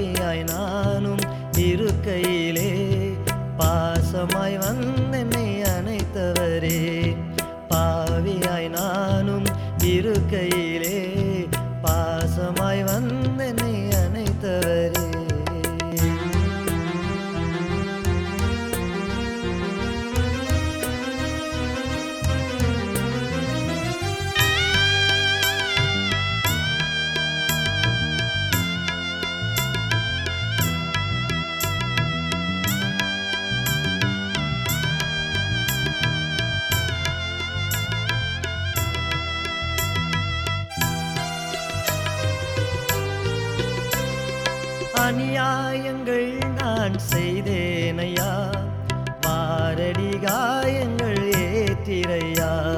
பாவியாய் நானும் இருக்கையிலே பாசமாய் வந்தென்னை அணைத்தவரே. பாவியாய் நானும் இருக்கையிலே பாசமாய் வந்தென்னை நான் செய்தேனையா? வாரடி காயங்கள் ஏத்திரையா?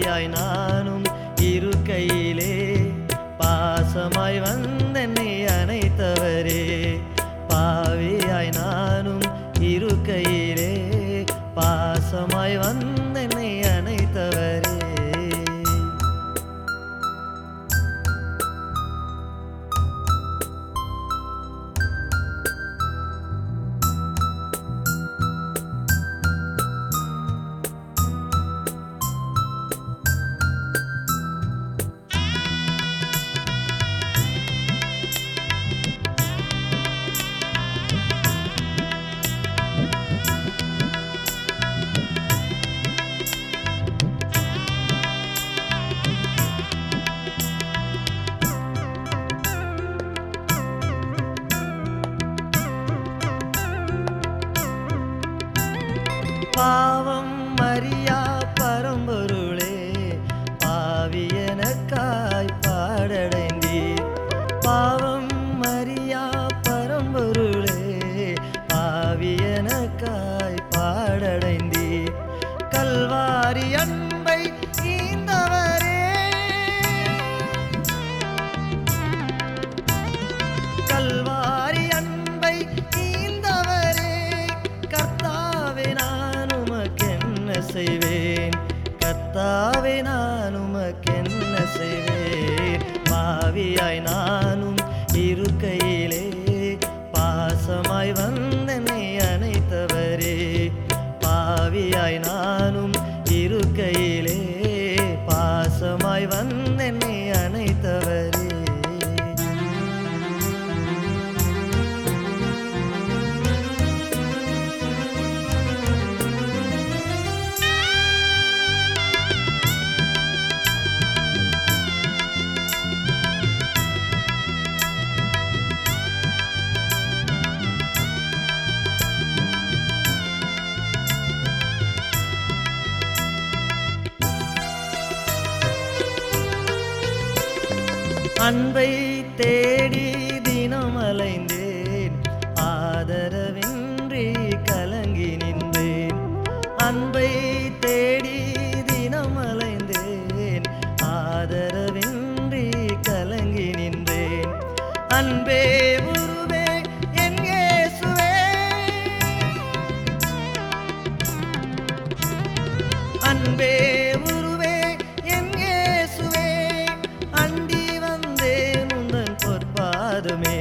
பாவியாய் நானும் இரு கையிலே பாசமாய் வந்தென்னை அனைத்தவரே பாவியாய் நானும் இரு கையிலே பாசமாய் வந்த எனக்காய் பாடடைந்தீர் பாவம் மரியா பரம்பொருளே பாவியனக்காய் பாடடைந்தீர் கல்வாரி அன்பை பாவியாய் நானும் அன்பை தேடி தினம் அலைந்தேன் பொற்பாதமே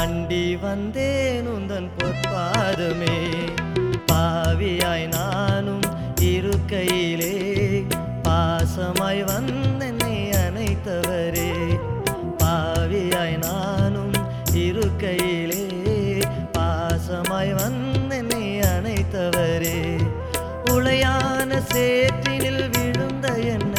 அண்டி வந்தேன் உந்தன் பொற்பாதமே. பாவியாய் நானும் இருக்கையிலே பாசமாய் வந்தென்னை அனைத்தவரே பாவியாய் நானும் இருக்கையிலே பாசமாய் வந்தென்னை அனைத்தவரே உளையான சேற்றினில் விழுந்த என்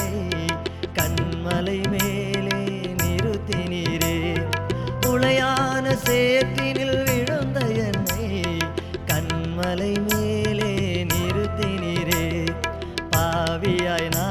சேற்றினில் விழுந்த என்னை கண்மலை மேலே நிறுத்தினீரே. பாவியாய் நான்